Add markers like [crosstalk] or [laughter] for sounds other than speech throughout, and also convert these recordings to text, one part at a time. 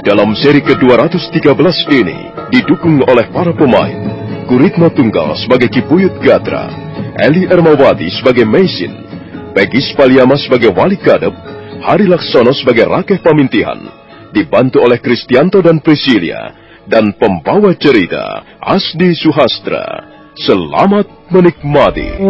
Dalam seri ke-213 ini, didukung oleh para pemain, Kuritno Tunggal sebagai Kibuyut Gatra, Eli Ermawati sebagai Mesin, Pegis Paliama sebagai Wali Kadep, Hari Laksono sebagai Rakeh Pamintihan, dibantu oleh Kristianto dan Priscilia, dan pembawa cerita Asdi Suhastra. Selamat menikmati.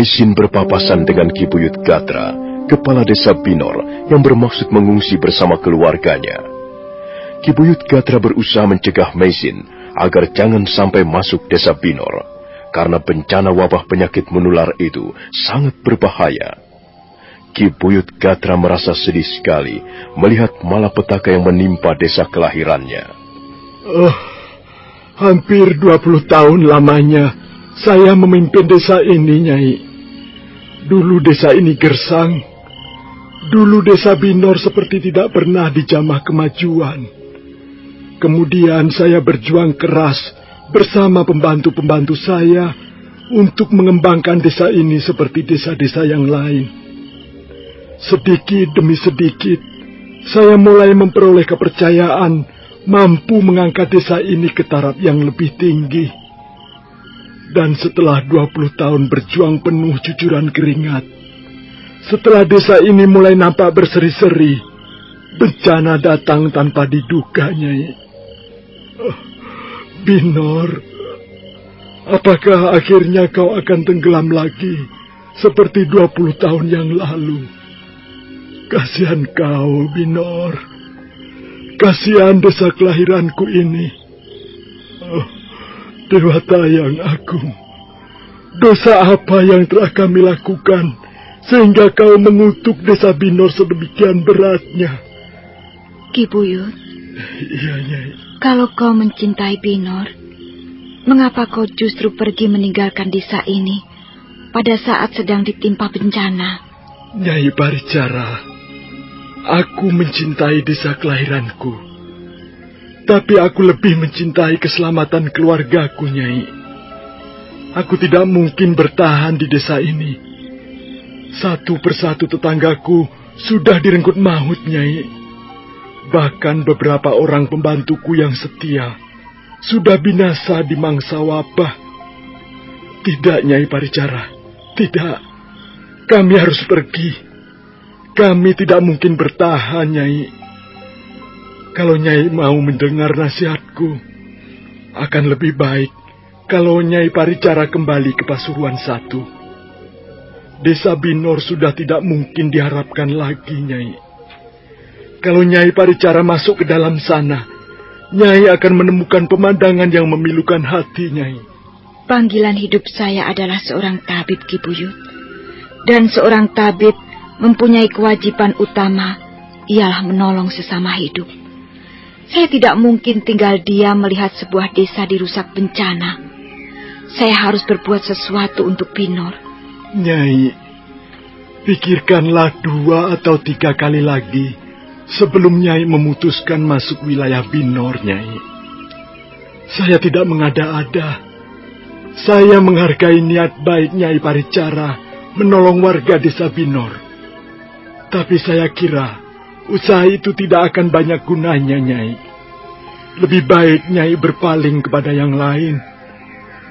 Mesin berpapasan dengan Kibuyut Gatra, kepala desa Binor yang bermaksud mengungsi bersama keluarganya. Kibuyut Gatra berusaha mencegah Mesin agar jangan sampai masuk desa Binor, karena bencana wabah penyakit menular itu sangat berbahaya. Kibuyut Gatra merasa sedih sekali melihat malapetaka yang menimpa desa kelahirannya. Oh, hampir 20 tahun lamanya saya memimpin desa ini, Nyai. Dulu desa ini gersang. Dulu desa Binor seperti tidak pernah dijamah kemajuan. Kemudian saya berjuang keras bersama pembantu-pembantu saya untuk mengembangkan desa ini seperti desa-desa yang lain. Sedikit demi sedikit, saya mulai memperoleh kepercayaan mampu mengangkat desa ini ke taraf yang lebih tinggi. Dan setelah 20 tahun berjuang penuh cucuran keringat, setelah desa ini mulai nampak berseri-seri, bencana datang tanpa diduganya. Oh, Binor, apakah akhirnya kau akan tenggelam lagi seperti 20 tahun yang lalu? Kasihan kau, Binor. Kasihan desa kelahiranku ini. Oh, Dewata yang agung, dosa apa yang telah kami lakukan sehingga kau mengutuk desa Binor sedemikian beratnya? Kibuyut. Iya, Nyai. Kalau kau mencintai Binor, mengapa kau justru pergi meninggalkan desa ini pada saat sedang ditimpa bencana? Nyai Paricara, aku mencintai desa kelahiranku. Tapi aku lebih mencintai keselamatan keluargaku, Nyai. Aku tidak mungkin bertahan di desa ini. Satu persatu tetanggaku sudah direnggut maut, Nyai. Bahkan beberapa orang pembantuku yang setia sudah binasa di mangsa wabah. Tidak, Nyai Paricara. Tidak. Kami harus pergi. Kami tidak mungkin bertahan, Nyai. Kalau Nyai mau mendengar nasihatku, akan lebih baik kalau Nyai Paricara kembali ke Pasuruan satu. Desa Binor sudah tidak mungkin diharapkan lagi, Nyai. Kalau Nyai Paricara masuk ke dalam sana, Nyai akan menemukan pemandangan yang memilukan hati, Nyai. Panggilan hidup saya adalah seorang tabib, Kibuyut. Dan seorang tabib mempunyai kewajiban utama, ialah menolong sesama hidup. Saya tidak mungkin tinggal diam melihat sebuah desa dirusak bencana. Saya harus berbuat sesuatu untuk Pinor. Nyai, pikirkanlah dua atau tiga kali lagi sebelum Nyai memutuskan masuk wilayah Binor, Nyai. Saya tidak mengada-ada. Saya menghargai niat baik Nyai Paricara menolong warga desa Binor. Tapi saya kira Usaha itu tidak akan banyak gunanya, Nyai. Lebih baik Nyai berpaling kepada yang lain.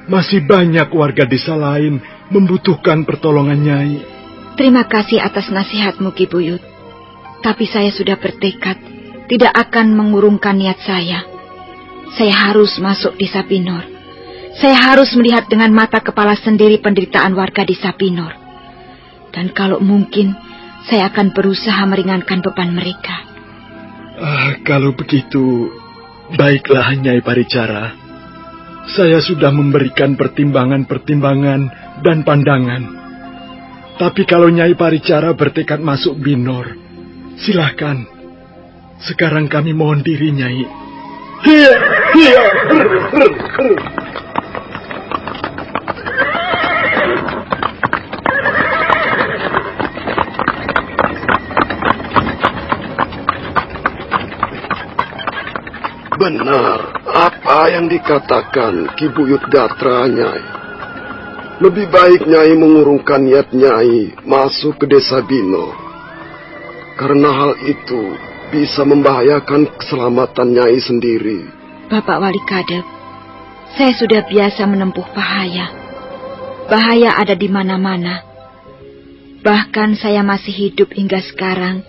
Masih banyak warga desa lain membutuhkan pertolongan Nyai. Terima kasih atas nasihatmu, Kibuyut. Tapi saya sudah bertekad tidak akan mengurungkan niat saya. Saya harus masuk desa Pinor. Saya harus melihat dengan mata kepala sendiri penderitaan warga desa Pinor. Dan kalau mungkin, saya akan berusaha meringankan beban mereka. Ah, kalau begitu, baiklah Nyai Paricara. Saya sudah memberikan pertimbangan-pertimbangan dan pandangan. Tapi kalau Nyai Paricara bertekad masuk Binor, silahkan. Sekarang kami mohon diri, Nyai. Hiya, hiya, Benar, apa yang dikatakan Ki Buyut Gatra, Nyai. Lebih baik Nyai mengurungkan niat Nyai masuk ke desa Bino. Karena hal itu bisa membahayakan keselamatan Nyai sendiri. Bapak Wali Kadep, saya sudah biasa menempuh bahaya. Bahaya ada di mana-mana. Bahkan saya masih hidup hingga sekarang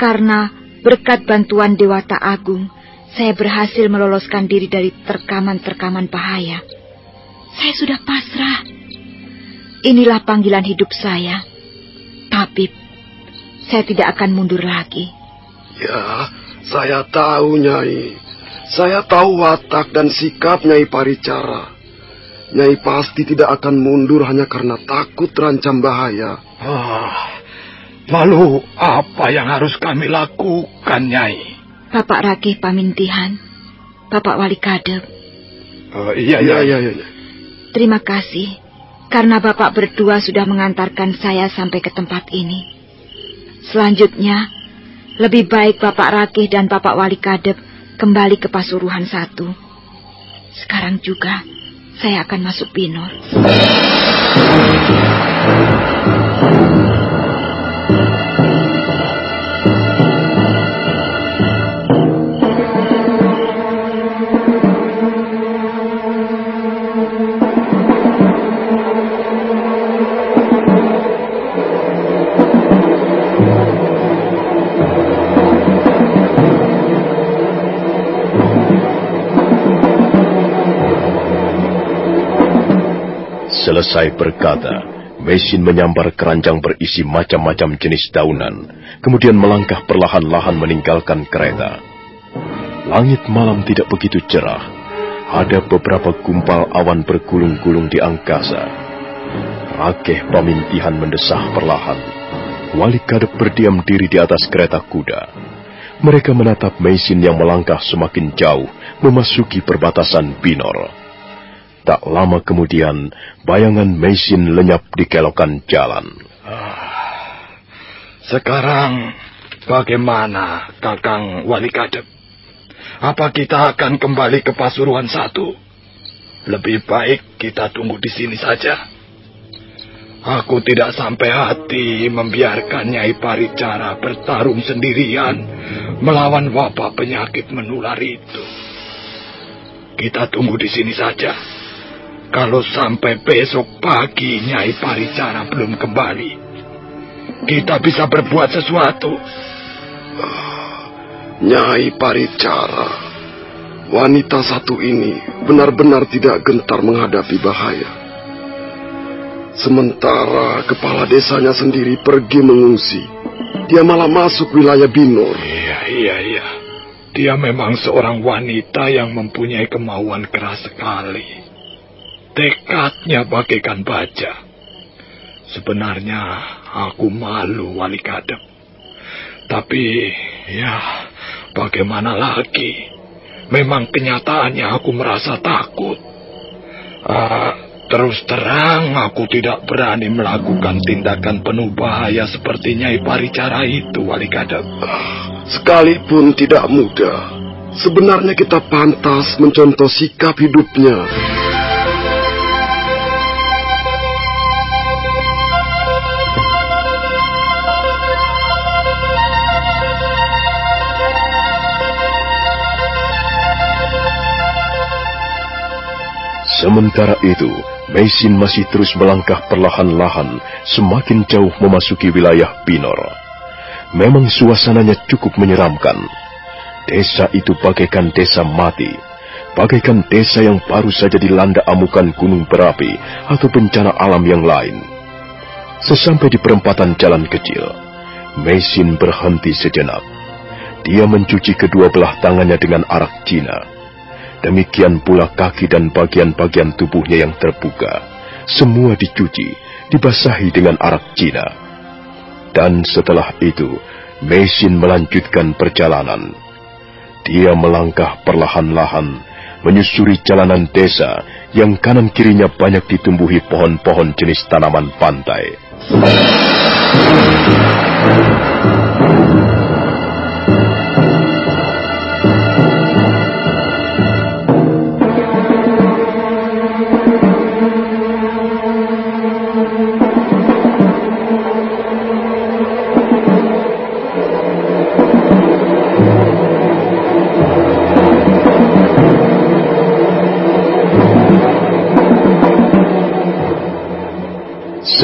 karena berkat bantuan Dewata Agung, saya berhasil meloloskan diri dari terkaman-terkaman bahaya. Saya sudah pasrah. Inilah panggilan hidup saya. Tapi saya tidak akan mundur lagi. Ya, saya tahu, Nyai. Saya tahu watak dan sikap Nyai Paricara. Nyai pasti tidak akan mundur hanya karena takut terancam bahaya. Ah, lalu apa yang harus kami lakukan, Nyai? Bapak Rakih Pamintihan, Bapak Wali Kadep. Uh, iya, iya, iya, iya. Terima kasih, karena Bapak berdua sudah mengantarkan saya sampai ke tempat ini. Selanjutnya, lebih baik Bapak Rakih dan Bapak Wali Kadep kembali ke Pasuruhan satu. Sekarang juga saya akan masuk Pinor. Selesai berkata, mesin menyambar keranjang berisi macam-macam jenis daunan, kemudian melangkah perlahan-lahan meninggalkan kereta. Langit malam tidak begitu cerah. Ada beberapa gumpal awan bergulung-gulung di angkasa. Rakeh pamintihan mendesah perlahan. Wali kadep berdiam diri di atas kereta kuda. Mereka menatap mesin yang melangkah semakin jauh memasuki perbatasan Binor. Tak lama kemudian, bayangan mesin lenyap di kelokan jalan. Ah, sekarang, bagaimana Kakang Wali Kadep? Apa kita akan kembali ke Pasuruan satu? Lebih baik kita tunggu di sini saja. Aku tidak sampai hati membiarkan Nyai Paricara bertarung sendirian melawan wabah penyakit menular itu. Kita tunggu di sini saja. Kalau sampai besok pagi Nyai Paricara belum kembali, kita bisa berbuat sesuatu. Nyai Paricara, wanita satu ini benar-benar tidak gentar menghadapi bahaya. Sementara kepala desanya sendiri pergi mengungsi, dia malah masuk wilayah Binor. Iya, iya, iya. Dia memang seorang wanita yang mempunyai kemauan keras sekali. Tekadnya bagaikan baja. Sebenarnya aku malu wali kadep. Tapi ya bagaimana lagi. Memang kenyataannya aku merasa takut. Uh, terus terang aku tidak berani melakukan tindakan penuh bahaya seperti Nyai Paricara itu wali kadep. Sekalipun tidak mudah. Sebenarnya kita pantas mencontoh sikap hidupnya. Sementara itu, mesin masih terus melangkah perlahan-lahan semakin jauh memasuki wilayah Pinor. Memang suasananya cukup menyeramkan. Desa itu bagaikan desa mati, bagaikan desa yang baru saja dilanda amukan gunung berapi atau bencana alam yang lain. Sesampai di perempatan jalan kecil, mesin berhenti sejenak. Dia mencuci kedua belah tangannya dengan arak Cina Demikian pula kaki dan bagian-bagian tubuhnya yang terbuka. Semua dicuci, dibasahi dengan arak Cina. Dan setelah itu, mesin melanjutkan perjalanan. Dia melangkah perlahan-lahan, menyusuri jalanan desa yang kanan kirinya banyak ditumbuhi pohon-pohon jenis tanaman pantai.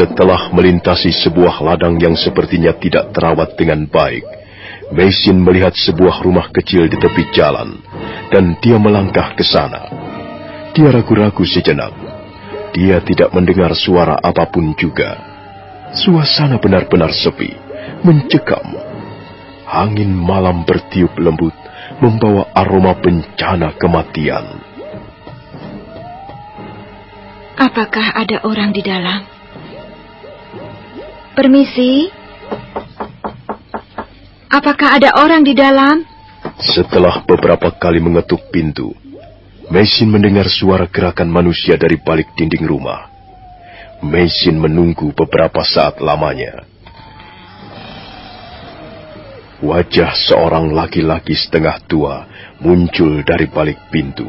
Setelah melintasi sebuah ladang yang sepertinya tidak terawat dengan baik, Mesin melihat sebuah rumah kecil di tepi jalan, dan dia melangkah ke sana. Dia ragu-ragu sejenak. Dia tidak mendengar suara apa pun juga. Suasana benar-benar sepi, mencekam. Angin malam bertiup lembut, membawa aroma bencana kematian. Apakah ada orang di dalam? Permisi. Apakah ada orang di dalam? Setelah beberapa kali mengetuk pintu, Mesin mendengar suara gerakan manusia dari balik dinding rumah. Mesin menunggu beberapa saat lamanya. Wajah seorang laki-laki setengah tua muncul dari balik pintu.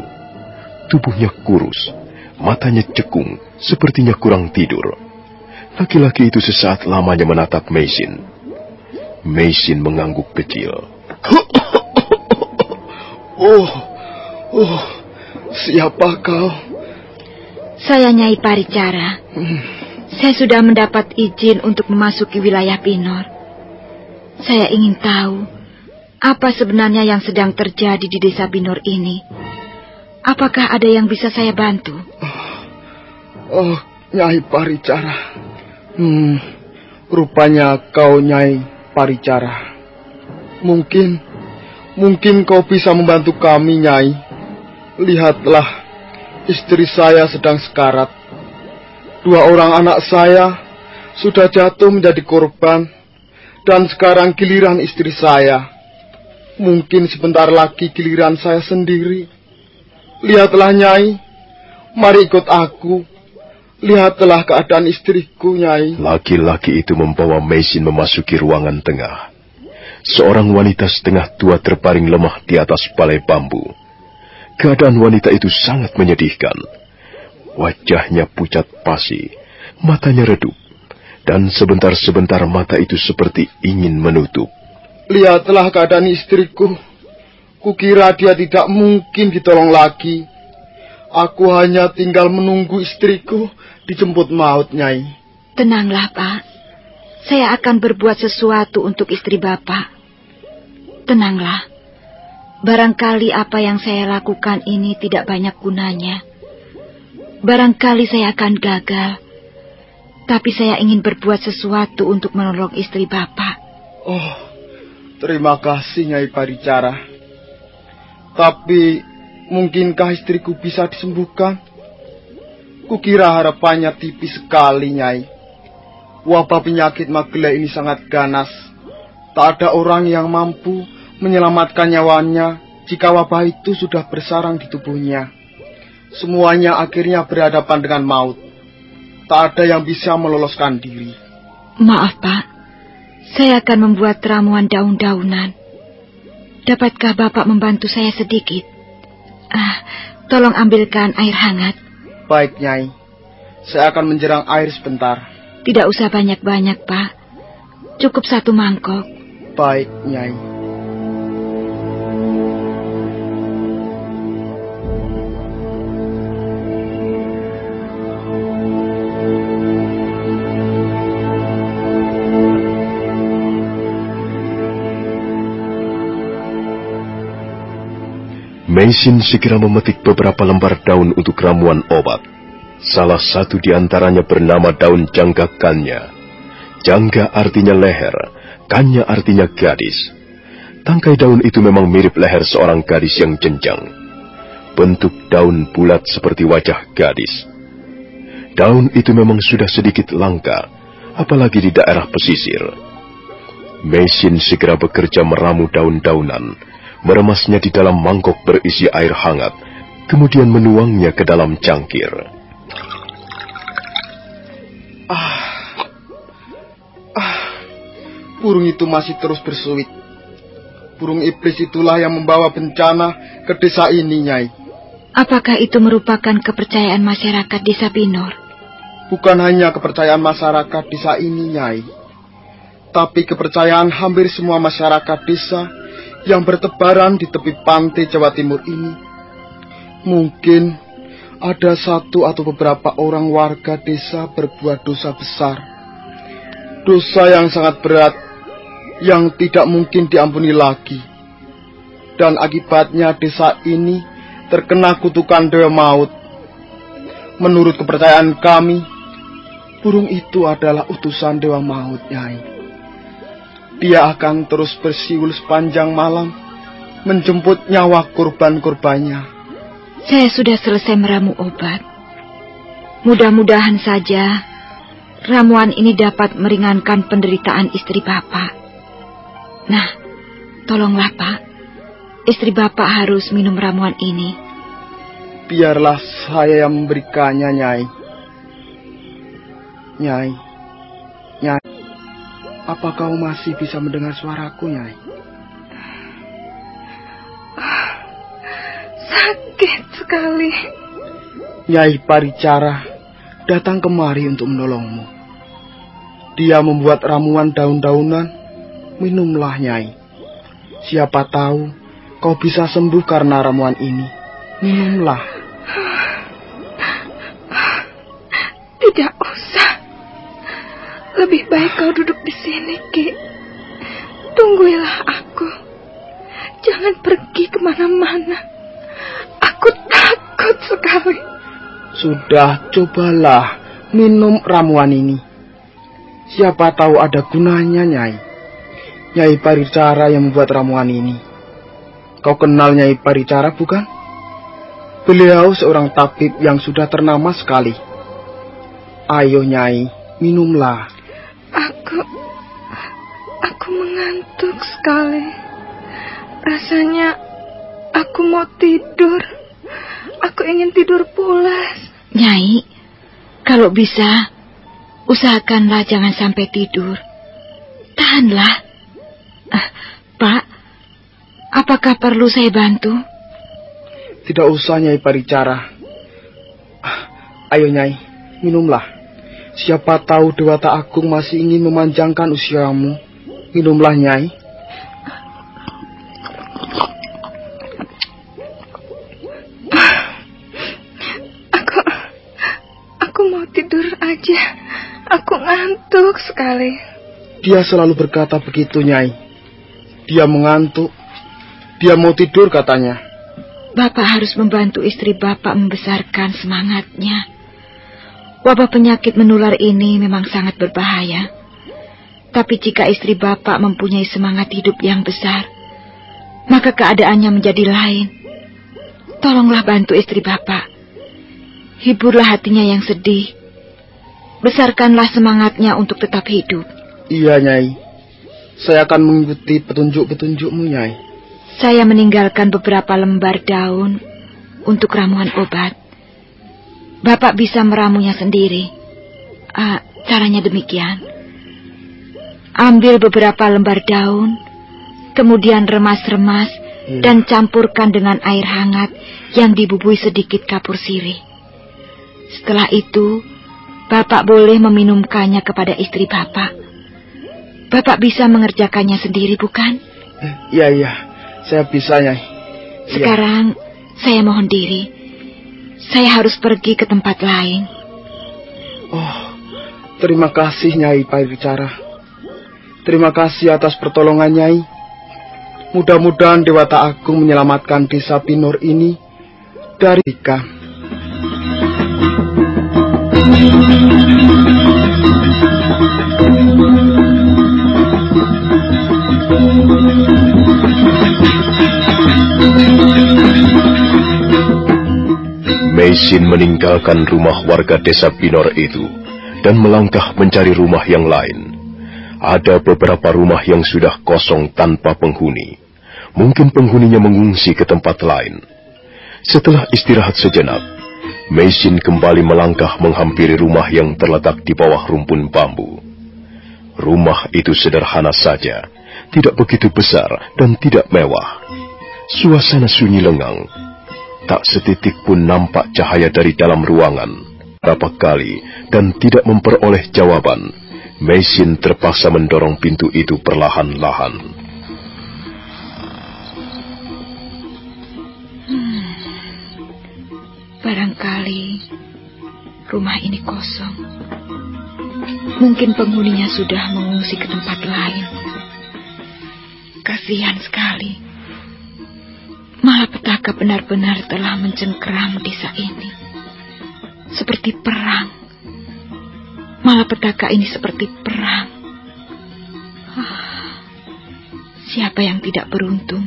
Tubuhnya kurus, matanya cekung, sepertinya kurang tidur. Laki-laki itu sesaat lamanya menatap Mesin. Mesin mengangguk kecil. [coughs] oh, oh, siapa kau? Saya Nyai Paricara. Hmm. Saya sudah mendapat izin untuk memasuki wilayah Pinor. Saya ingin tahu apa sebenarnya yang sedang terjadi di desa Pinor ini. Apakah ada yang bisa saya bantu? Oh, oh Nyai Paricara. Hmm, rupanya kau Nyai Paricara. Mungkin, mungkin kau bisa membantu kami, Nyai. Lihatlah, istri saya sedang sekarat. Dua orang anak saya sudah jatuh menjadi korban, dan sekarang giliran istri saya. Mungkin sebentar lagi giliran saya sendiri. Lihatlah, Nyai. Mari ikut aku Lihatlah keadaan istriku, Nyai. Laki-laki itu membawa Mesin memasuki ruangan tengah. Seorang wanita setengah tua terbaring lemah di atas balai bambu. Keadaan wanita itu sangat menyedihkan. Wajahnya pucat pasi, matanya redup, dan sebentar-sebentar mata itu seperti ingin menutup. Lihatlah keadaan istriku. Kukira dia tidak mungkin ditolong lagi. Aku hanya tinggal menunggu istriku dijemput maut, Nyai. Tenanglah, Pak. Saya akan berbuat sesuatu untuk istri Bapak. Tenanglah. Barangkali apa yang saya lakukan ini tidak banyak gunanya. Barangkali saya akan gagal. Tapi saya ingin berbuat sesuatu untuk menolong istri Bapak. Oh, terima kasih Nyai Paricara. Tapi mungkinkah istriku bisa disembuhkan? Kukira harapannya tipis sekali, Nyai. Wabah penyakit magela ini sangat ganas. Tak ada orang yang mampu menyelamatkan nyawanya jika wabah itu sudah bersarang di tubuhnya. Semuanya akhirnya berhadapan dengan maut. Tak ada yang bisa meloloskan diri. Maaf, Pak. Saya akan membuat ramuan daun-daunan. Dapatkah Bapak membantu saya sedikit? Ah, tolong ambilkan air hangat. Baik, Nyai. Saya akan menjerang air sebentar. Tidak usah banyak-banyak, Pak. Cukup satu mangkok. Baik, Nyai. Meisin segera memetik beberapa lembar daun untuk ramuan obat. Salah satu di antaranya bernama daun jangga kanya. Jangga artinya leher, kanya artinya gadis. Tangkai daun itu memang mirip leher seorang gadis yang jenjang. Bentuk daun bulat seperti wajah gadis. Daun itu memang sudah sedikit langka, apalagi di daerah pesisir. Mesin segera bekerja meramu daun-daunan, meremasnya di dalam mangkok berisi air hangat, kemudian menuangnya ke dalam cangkir. Ah, ah, burung itu masih terus bersuit. Burung iblis itulah yang membawa bencana ke desa ini, Nyai. Apakah itu merupakan kepercayaan masyarakat desa Pinor? Bukan hanya kepercayaan masyarakat desa ini, Nyai. Tapi kepercayaan hampir semua masyarakat desa yang bertebaran di tepi pantai Jawa Timur ini. Mungkin ada satu atau beberapa orang warga desa berbuat dosa besar. Dosa yang sangat berat yang tidak mungkin diampuni lagi. Dan akibatnya desa ini terkena kutukan dewa maut. Menurut kepercayaan kami, burung itu adalah utusan dewa maut, Nyai. Dia akan terus bersiul sepanjang malam, menjemput nyawa korban-korbannya. Saya sudah selesai meramu obat. Mudah-mudahan saja ramuan ini dapat meringankan penderitaan istri Bapak. Nah, tolonglah Pak. Istri Bapak harus minum ramuan ini. Biarlah saya yang memberikannya, Nyai. Nyai, Nyai, apa kau masih bisa mendengar suaraku, Nyai? Sakit sekali. Nyai Paricara datang kemari untuk menolongmu. Dia membuat ramuan daun-daunan, minumlah Nyai. Siapa tahu kau bisa sembuh karena ramuan ini. Minumlah. Tidak usah. Lebih baik kau duduk di sini, Ki. Tungguilah aku. Jangan pergi ke mana-mana. Aku takut sekali. Sudah, cobalah minum ramuan ini. Siapa tahu ada gunanya, Nyai. Nyai Paricara yang membuat ramuan ini. Kau kenal Nyai Paricara, bukan? Beliau seorang tabib yang sudah ternama sekali. Ayo, Nyai, minumlah. Mengantuk sekali. Rasanya aku mau tidur. Aku ingin tidur pulas. Nyai, kalau bisa, usahakanlah jangan sampai tidur. Tahanlah. Ah, Pak, apakah perlu saya bantu? Tidak usah, Nyai Paricara. Ah, Ayo, Nyai, minumlah. Siapa tahu Dewata Agung masih ingin memanjangkan usiamu. Minumlah, Nyai. Aku... Aku mau tidur aja. Aku ngantuk sekali. Dia selalu berkata begitu, Nyai. Dia mengantuk. Dia mau tidur katanya. Bapak harus membantu istri Bapak membesarkan semangatnya. Wabah penyakit menular ini memang sangat berbahaya. Tapi jika istri Bapak mempunyai semangat hidup yang besar, maka keadaannya menjadi lain. Tolonglah bantu istri Bapak. Hiburlah hatinya yang sedih. Besarkanlah semangatnya untuk tetap hidup. Iya, Nyai. Saya akan mengikuti petunjuk-petunjukmu, Nyai. Saya meninggalkan beberapa lembar daun untuk ramuan obat. Bapak bisa meramunya sendiri. Ah, caranya demikian. Ambil beberapa lembar daun, kemudian remas-remas Hmm. dan campurkan dengan air hangat yang dibubui sedikit kapur sirih. Setelah itu, Bapak boleh meminumkannya kepada istri Bapak. Bapak bisa mengerjakannya sendiri, bukan? Eh, Iya, iya. Saya bisa, Nyai. Iya. Sekarang saya mohon diri. Saya harus pergi ke tempat lain. Oh, terima kasih, Nyai Paricara. Terima kasih atas pertolongan, Nyai. Mudah-mudahan Dewata Agung menyelamatkan desa Pinor ini dari ikan. Meisin meninggalkan rumah warga desa Pinor itu dan melangkah mencari rumah yang lain. Ada beberapa rumah yang sudah kosong tanpa penghuni. Mungkin penghuninya mengungsi ke tempat lain. Setelah istirahat sejenak, Meisin kembali melangkah menghampiri rumah yang terletak di bawah rumpun bambu. Rumah itu sederhana saja, tidak begitu besar dan tidak mewah. Suasana sunyi lengang, tak setitik pun nampak cahaya dari dalam ruangan. Berapa kali dan tidak memperoleh jawaban, Meisin terpaksa mendorong pintu itu perlahan-lahan. Barangkali rumah ini kosong. Mungkin penghuninya sudah mengungsi ke tempat lain. Kasihan sekali. Malapetaka benar-benar telah mencengkeram desa ini. Seperti perang. Malapetaka ini seperti perang. Ah, siapa yang tidak beruntung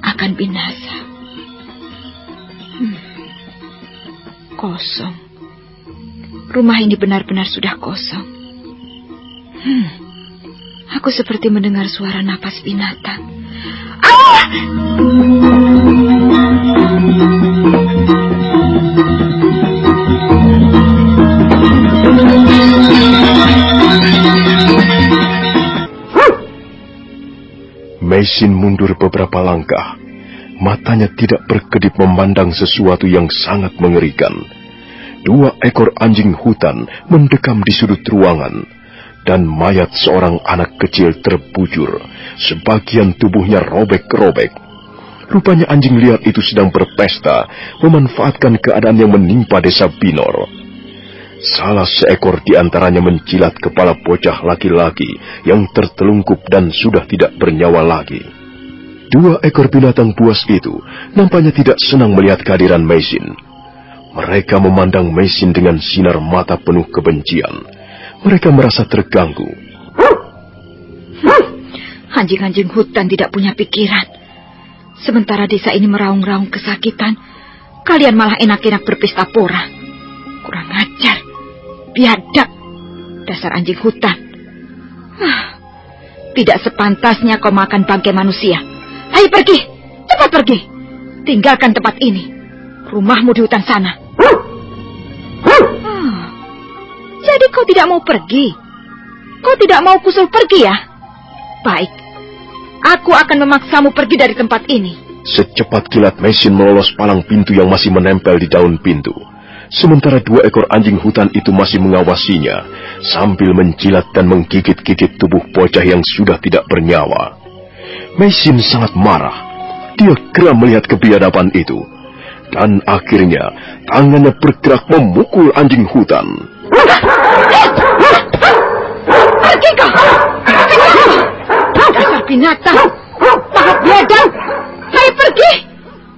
akan binasa. Hmm. Kosong. Rumah ini benar-benar sudah kosong. Hmm. Aku seperti mendengar suara napas binatang. Ah! Meisin mundur beberapa langkah. Matanya tidak berkedip memandang sesuatu yang sangat mengerikan. Dua ekor anjing hutan mendekam di sudut ruangan, dan mayat seorang anak kecil terbujur, sebagian tubuhnya robek-robek. Rupanya anjing liar itu sedang berpesta, memanfaatkan keadaan yang menimpa desa Binor. Salah seekor di antaranya mencilat kepala bocah laki-laki yang tertelungkup dan sudah tidak bernyawa lagi. Dua ekor binatang buas itu nampaknya tidak senang melihat kehadiran Mesin. Mereka memandang Mesin dengan sinar mata penuh kebencian. Mereka merasa terganggu. Anjing-anjing hutan tidak punya pikiran. Sementara desa ini meraung-raung kesakitan, kalian malah enak-enak berpesta pora. Kurang ajar. Biadab. Dasar anjing hutan. Ah, tidak sepantasnya kau makan bangkai manusia. Ayo pergi. Cepat pergi. Tinggalkan tempat ini. Rumahmu di hutan sana. Hmm. Jadi kau tidak mau pergi? Kau tidak mau kusul pergi ya? Baik. Aku akan memaksamu pergi dari tempat ini. Secepat kilat mesin melolos palang pintu yang masih menempel di daun pintu. Sementara dua ekor anjing hutan itu masih mengawasinya, sambil mencilat dan menggigit-gigit tubuh bocah yang sudah tidak bernyawa. Mesin sangat marah. Dia geram melihat kebiadaban itu. Dan akhirnya, tangannya bergerak memukul anjing hutan. Pergi kau! Dasar binatang! Tahap biadab! Hai pergi!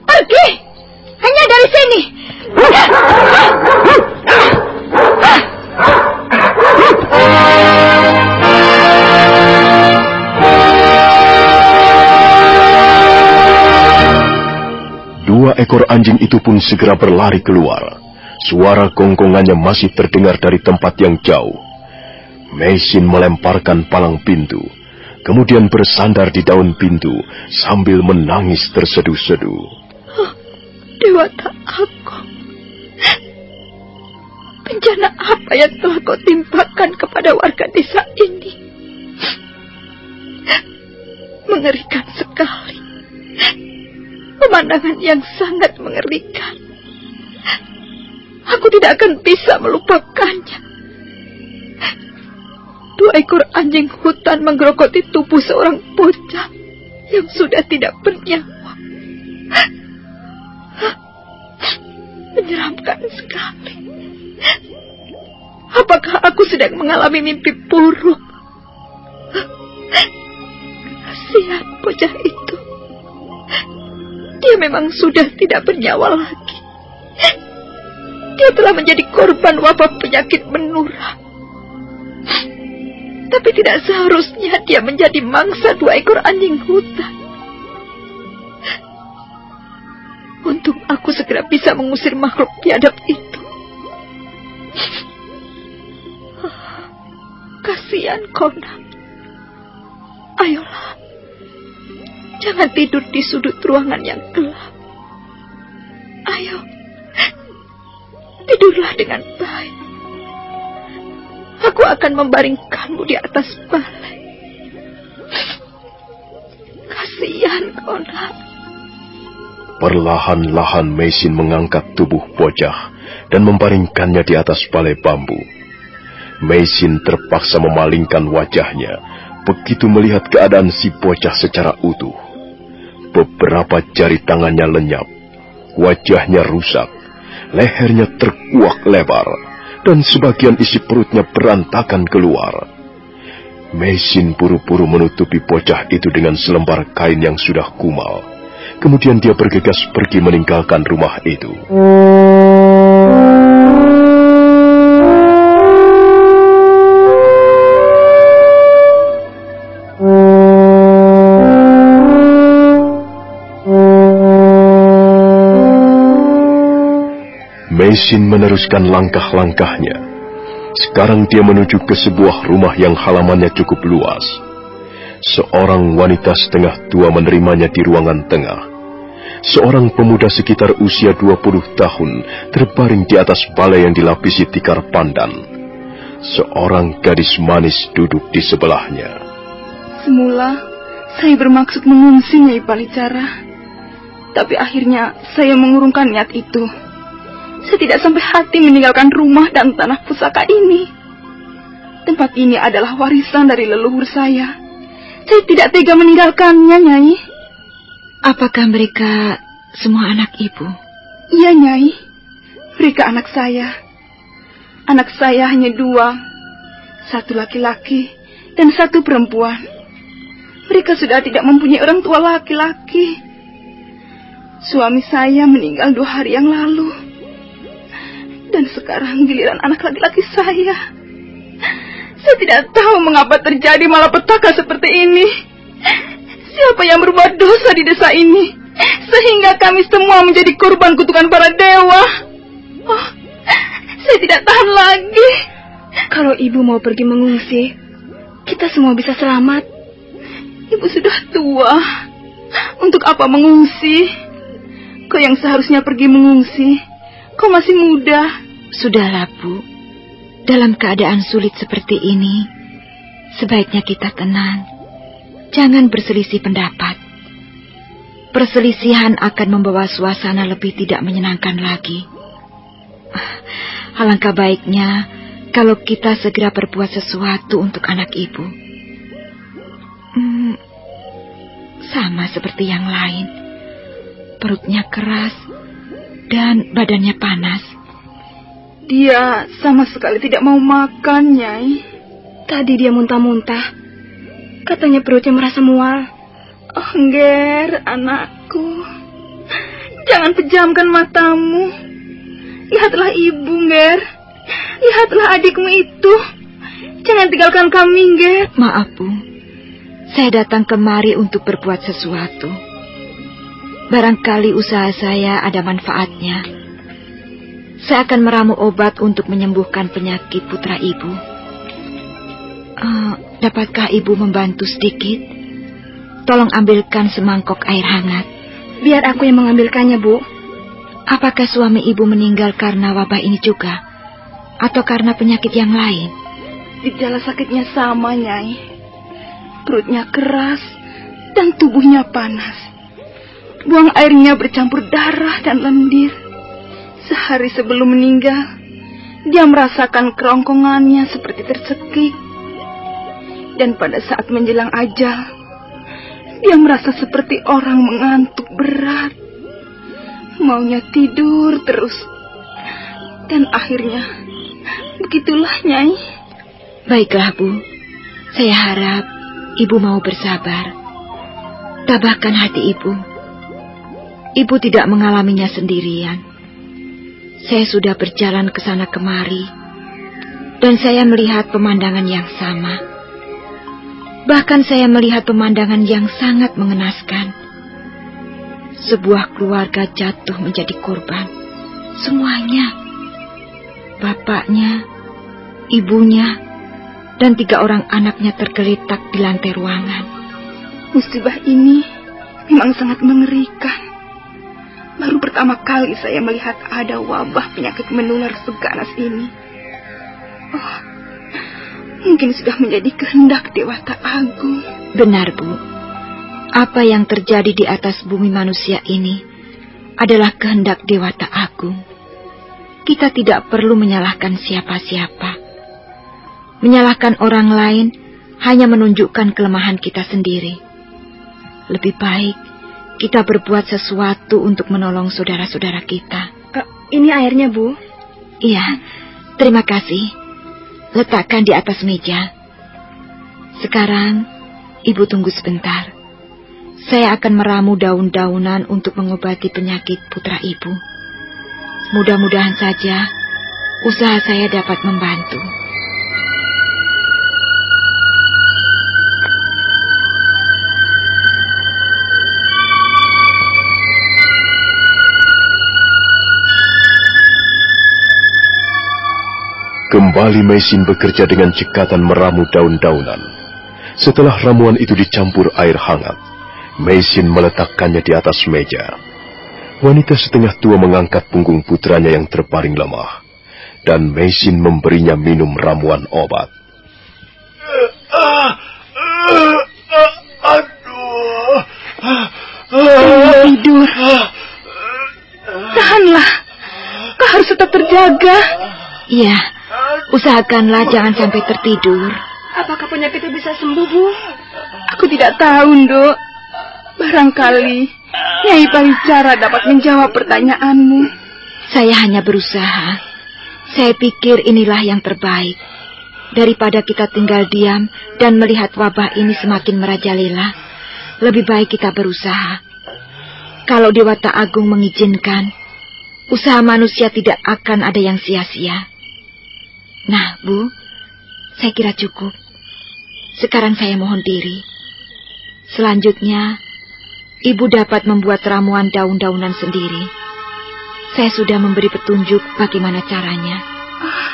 Pergi! Hanya dari sini! Dua ekor anjing itu pun segera berlari keluar. Suara gonggongannya masih terdengar dari tempat yang jauh. Mesin melemparkan palang pintu, kemudian bersandar di daun pintu sambil menangis terseduh-seduh. Dewa tak. Bencana apa yang telah kau timpakan kepada warga desa ini? Mengerikan sekali. Pemandangan yang sangat mengerikan. Aku tidak akan bisa melupakannya. Dua ekor anjing hutan menggerogoti tubuh seorang bocah yang sudah tidak bernyawa. Menyeramkan sekali. Apakah aku sedang mengalami mimpi buruk? Kasihan bocah itu. Dia memang sudah tidak bernyawa lagi. Dia telah menjadi korban wabah penyakit menurah. Tapi tidak seharusnya dia menjadi mangsa dua ekor anjing hutan. Untung aku segera bisa mengusir makhluk biadab itu. Kasihan Kona. Ayolah. Jangan tidur di sudut ruangan yang gelap. Ayo. Tidurlah dengan baik. Aku akan membaringkanmu di atas balai. Kasihan Kona. Perlahan-lahan Mesin mengangkat tubuh bocah dan membaringkannya di atas balai bambu. Mesin terpaksa memalingkan wajahnya begitu melihat keadaan si bocah secara utuh. Beberapa jari tangannya lenyap, wajahnya rusak, lehernya terkuak lebar, dan sebagian isi perutnya berantakan keluar. Mesin buru-buru menutupi bocah itu dengan selembar kain yang sudah kumal. Kemudian dia bergegas pergi meninggalkan rumah itu. Mesin meneruskan langkah-langkahnya. Sekarang dia menuju ke sebuah rumah yang halamannya cukup luas. Seorang wanita setengah tua menerimanya di ruangan tengah. Seorang pemuda sekitar usia 20 tahun terbaring di atas balai yang dilapisi tikar pandan. Seorang gadis manis duduk di sebelahnya. Semula, saya bermaksud mengungsi Nyai Palicara. Tapi akhirnya saya mengurungkan niat itu. Saya tidak sampai hati meninggalkan rumah dan tanah pusaka ini. Tempat ini adalah warisan dari leluhur saya. Saya tidak tega meninggalkannya, Nyai. Apakah mereka semua anak ibu? Iya, Nyai. Mereka anak saya. Anak saya hanya dua. Satu laki-laki dan satu perempuan. Mereka sudah tidak mempunyai orang tua laki-laki. Suami saya meninggal dua hari yang lalu. Dan sekarang giliran anak laki-laki saya. Saya tidak tahu mengapa terjadi malapetaka seperti ini. Siapa yang berbuat dosa di desa ini? Sehingga kami semua menjadi korban kutukan para dewa. Oh, saya tidak tahan lagi. Kalau ibu mau pergi mengungsi, kita semua bisa selamat. Ibu sudah tua. Untuk apa mengungsi? Kau yang seharusnya pergi mengungsi, kau masih muda. Sudahlah, Bu. Dalam keadaan sulit seperti ini, sebaiknya kita tenang. Jangan berselisih pendapat. Perselisihan akan membawa suasana lebih tidak menyenangkan lagi. Alangkah baiknya kalau kita segera berbuat sesuatu untuk anak ibu. Hmm, sama seperti yang lain. Perutnya keras dan badannya panas. Dia sama sekali tidak mau makan, Nyai. Tadi dia muntah-muntah. Katanya perutnya merasa mual. Oh, Ger, anakku. Jangan pejamkan matamu. Lihatlah ibu, Ger. Lihatlah adikmu itu. Jangan tinggalkan kami, Ger. Maaf, Bu. Saya datang kemari untuk berbuat sesuatu. Barangkali usaha saya ada manfaatnya. Saya akan meramu obat untuk menyembuhkan penyakit putra ibu. Uh, dapatkah ibu membantu sedikit? Tolong ambilkan semangkok air hangat. Biar aku yang mengambilkannya, Bu. Apakah suami ibu meninggal karena wabah ini juga? Atau karena penyakit yang lain? Gejala sakitnya sama, Nyai. Perutnya keras dan tubuhnya panas. Buang airnya bercampur darah dan lendir. Sehari sebelum meninggal, dia merasakan kerongkongannya seperti tercekik. Dan pada saat menjelang ajal, dia merasa seperti orang mengantuk berat. Maunya tidur terus. Dan akhirnya, begitulah Nyai. Baiklah, Bu. Saya harap Ibu mau bersabar. Tabahkan hati Ibu. Ibu tidak mengalaminya sendirian. Saya sudah berjalan ke sana kemari, dan saya melihat pemandangan yang sama. Bahkan saya melihat pemandangan yang sangat mengenaskan. Sebuah keluarga jatuh menjadi korban. Semuanya. Bapaknya, ibunya, dan tiga orang anaknya tergeletak di lantai ruangan. Musibah ini memang sangat mengerikan. Baru pertama kali saya melihat ada wabah penyakit menular seganas ini. Oh, mungkin sudah menjadi kehendak Dewata Agung. Benar, Bu. Apa yang terjadi di atas bumi manusia ini adalah kehendak Dewata Agung. Kita tidak perlu menyalahkan siapa-siapa. Menyalahkan orang lain hanya menunjukkan kelemahan kita sendiri. Lebih baik kita berbuat sesuatu untuk menolong saudara-saudara kita. Uh, ini airnya, Bu. Iya, Terima kasih. Letakkan di atas meja. Sekarang, Ibu tunggu sebentar. Saya akan meramu daun-daunan untuk mengobati penyakit putra Ibu. Mudah-mudahan saja usaha saya dapat membantu. Kembali mesin bekerja dengan cekatan meramu daun-daunan. Setelah ramuan itu dicampur air hangat, mesin meletakkannya di atas meja. Wanita setengah tua mengangkat punggung putranya yang terbaring lemah, dan mesin memberinya minum ramuan obat. Aduh. tidur. Tahanlah. Kau harus tetap terjaga. Iya, usahakanlah jangan sampai tertidur. Apakah penyakitnya bisa sembuh, Bu? Aku tidak tahu, Nduk. Barangkali Nyai Paricara dapat menjawab pertanyaanmu. Saya hanya berusaha. Saya pikir inilah yang terbaik. Daripada kita tinggal diam dan melihat wabah ini semakin merajalela, lebih baik kita berusaha. Kalau Dewata Agung mengizinkan, usaha manusia tidak akan ada yang sia-sia. Nah, Bu, saya kira cukup. Sekarang saya mohon diri. Selanjutnya, Ibu dapat membuat ramuan daun-daunan sendiri. Saya sudah memberi petunjuk bagaimana caranya. Ah,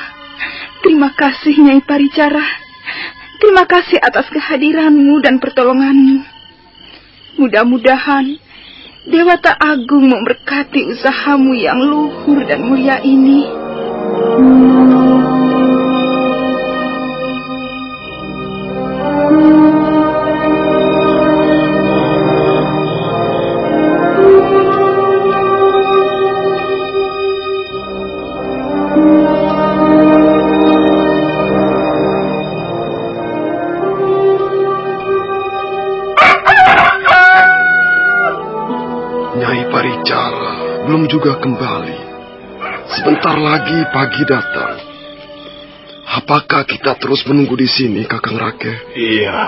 terima kasih, Nyai Paricara. Terima kasih atas kehadiranmu dan pertolonganmu. Mudah-mudahan Dewata Agung memberkati usahamu yang luhur dan mulia ini. Nyai Sebentar lagi pagi datang. Apakah kita terus menunggu di sini, Kakang Rake? Iya.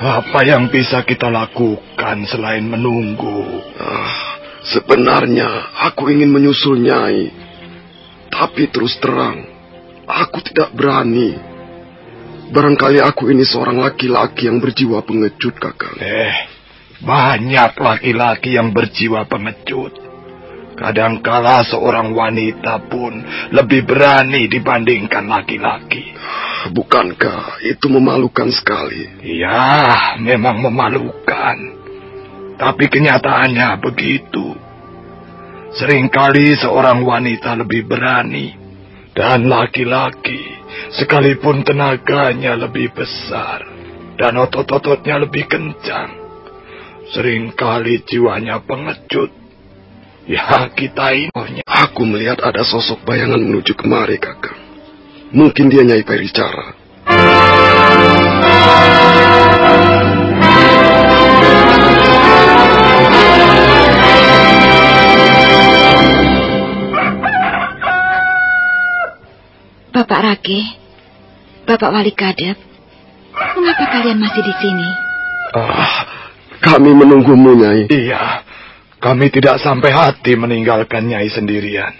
Apa yang bisa kita lakukan selain menunggu? Ah, sebenarnya aku ingin menyusul Nyai. Tapi terus terang, aku tidak berani. Barangkali aku ini seorang laki-laki yang berjiwa pengecut, Kakang. Eh, banyak laki-laki yang berjiwa pengecut. Kadangkala seorang wanita pun lebih berani dibandingkan laki-laki. Bukankah itu memalukan sekali? Ya, memang memalukan. Tapi kenyataannya begitu. Seringkali seorang wanita lebih berani dan laki-laki sekalipun tenaganya lebih besar dan otot-ototnya lebih kencang. Seringkali jiwanya pengecut. Ya, kita ini. Aku melihat ada sosok bayangan menuju kemari, Kakang. Mungkin dia Nyai Paricara. Bapak Rake, Bapak Wali Kadep, mengapa kalian masih di sini? Ah, kami menunggumu, Nyai. Iya, kami tidak sampai hati meninggalkan Nyai sendirian.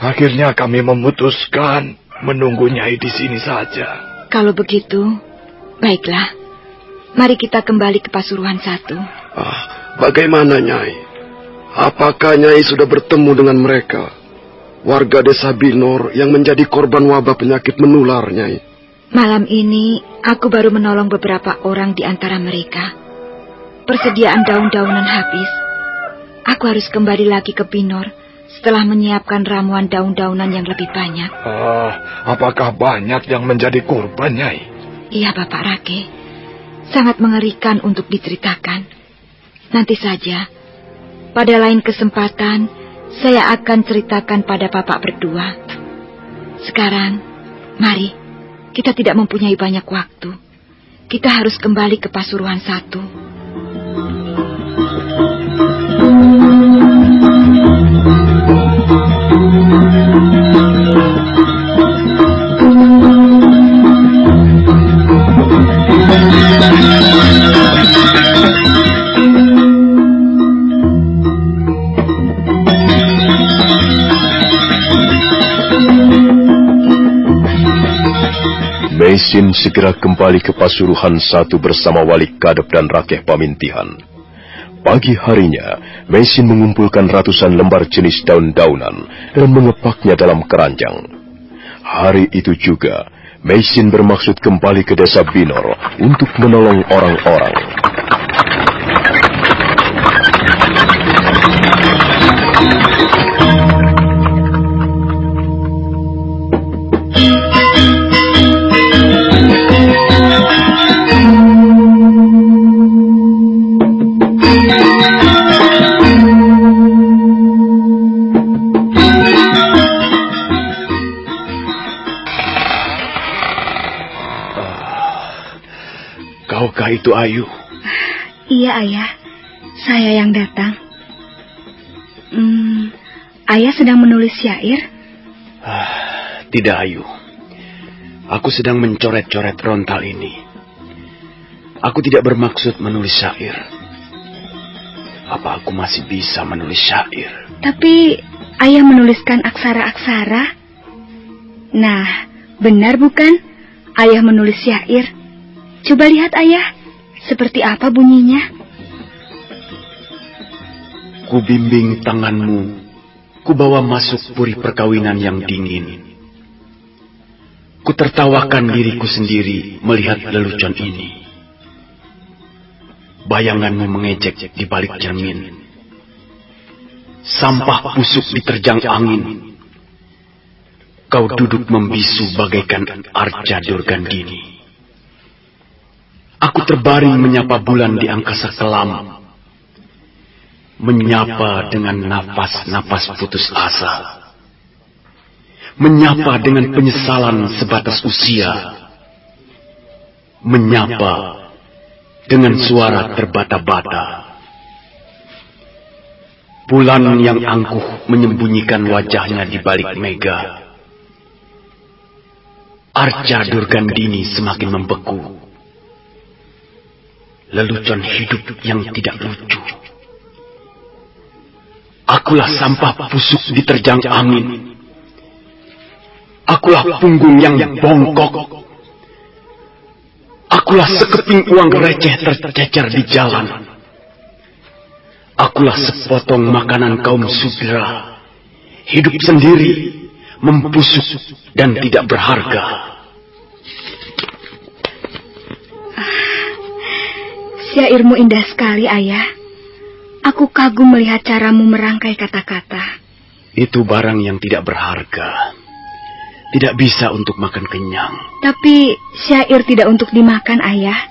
Akhirnya kami memutuskan menunggu Nyai di sini saja. Kalau begitu, baiklah. Mari kita kembali ke Pasuruan satu. Ah, bagaimana, Nyai? Apakah Nyai sudah bertemu dengan mereka? Warga desa Binor yang menjadi korban wabah penyakit menular, Nyai. Malam ini, aku baru menolong beberapa orang di antara mereka. Persediaan daun-daunan habis. Aku harus kembali lagi ke Binor setelah menyiapkan ramuan daun-daunan yang lebih banyak. Ah, apakah banyak yang menjadi korban, Nyai? Iya, Bapak Rake. Sangat mengerikan untuk diceritakan. Nanti saja, pada lain kesempatan, saya akan ceritakan pada Bapak berdua. Sekarang, mari, kita tidak mempunyai banyak waktu. Kita harus kembali ke Pasuruan satu. Meisin segera kembali ke Pasuruhan satu bersama Wali Kadep dan Rakeh Pamintihan. Pagi harinya, Meisin mengumpulkan ratusan lembar jenis daun-daunan dan mengepaknya dalam keranjang. Hari itu juga, Meisin bermaksud kembali ke desa Binor untuk menolong orang-orang. Itu Ayu? Iya, Ayah. Saya yang datang. Hmm, Ayah sedang menulis syair? Ah, tidak, Ayu. Aku sedang mencoret-coret rontal ini. Aku tidak bermaksud menulis syair. Apa aku masih bisa menulis syair? Tapi Ayah menuliskan aksara-aksara. Nah, benar bukan? Ayah menulis syair. Coba lihat Ayah, seperti apa bunyinya? Ku bimbing tanganmu, ku bawa masuk puri perkawinan yang dingin. Ku tertawakan diriku sendiri melihat lelucon ini. Bayanganmu mengejek di balik cermin. Sampah busuk diterjang angin. Kau duduk membisu bagaikan arca Durgandini. Aku terbaring menyapa bulan di angkasa kelam. Menyapa dengan napas-napas putus asa. Menyapa dengan penyesalan sebatas usia. Menyapa dengan suara terbata-bata. Bulan yang angkuh menyembunyikan wajahnya di balik mega. Arca Durgandini semakin membeku. Lelucon hidup yang tidak lucu. Akulah sampah busuk diterjang angin. Akulah punggung yang bongkok. Akulah sekeping uang receh tercecer di jalan. Akulah sepotong makanan kaum sudra. Hidup sendiri, membusuk dan tidak berharga. Syairmu indah sekali, Ayah. Aku kagum melihat caramu merangkai kata-kata. Itu barang yang tidak berharga. Tidak bisa untuk makan kenyang. Tapi syair tidak untuk dimakan, Ayah.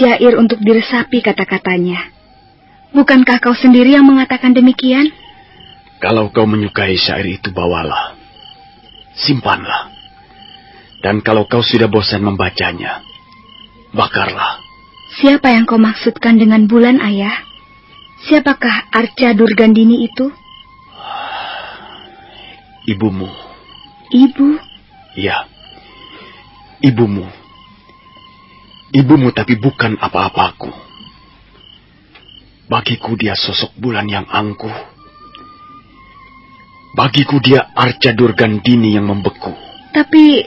Syair untuk diresapi kata-katanya. Bukankah kau sendiri yang mengatakan demikian? Kalau kau menyukai syair itu, bawalah. Simpanlah. Dan kalau kau sudah bosan membacanya, bakarlah. Siapa yang kau maksudkan dengan bulan, Ayah? Siapakah Arca Durgandini itu? [sighs] Ibumu. Ibu? Ya, ibumu. Ibumu tapi bukan apa-apaku. Bagiku dia sosok bulan yang angkuh. Bagiku dia Arca Durgandini yang membeku. Tapi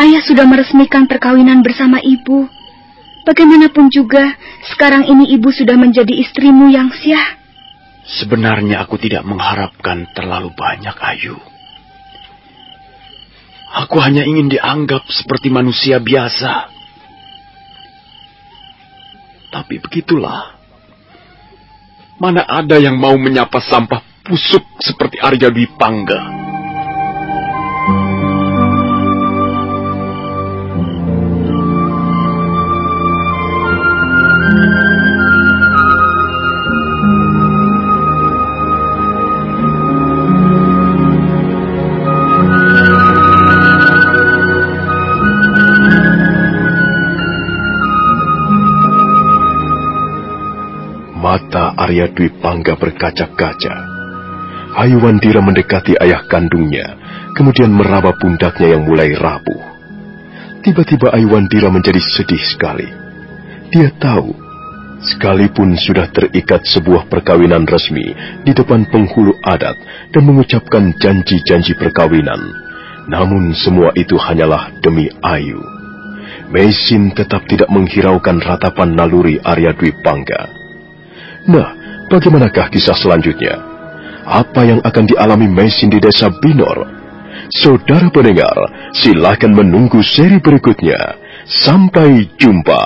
ayah sudah meresmikan perkawinan bersama ibu. Bagaimanapun juga, sekarang ini ibu sudah menjadi istrimu yang syah. Sebenarnya aku tidak mengharapkan terlalu banyak, Ayu. Aku hanya ingin dianggap seperti manusia biasa. Tapi begitulah. Mana ada yang mau menyapa sampah busuk seperti Arya Dwi Pangga. Arya Dwi Pangga berkaca-kaca. Ayuandira mendekati ayah kandungnya, kemudian meraba pundaknya yang mulai rapuh. Tiba-tiba Ayuandira menjadi sedih sekali. Dia tahu, sekalipun sudah terikat sebuah perkawinan resmi di depan penghulu adat dan mengucapkan janji-janji perkawinan, namun semua itu hanyalah demi Ayu. Mesin tetap tidak menghiraukan ratapan naluri Arya Dwi Pangga. Nah, bagaimanakah kisah selanjutnya? apa yang akan dialami Mesin di desa Binor. Saudara pendengar, silakan menunggu seri berikutnya. Sampai jumpa.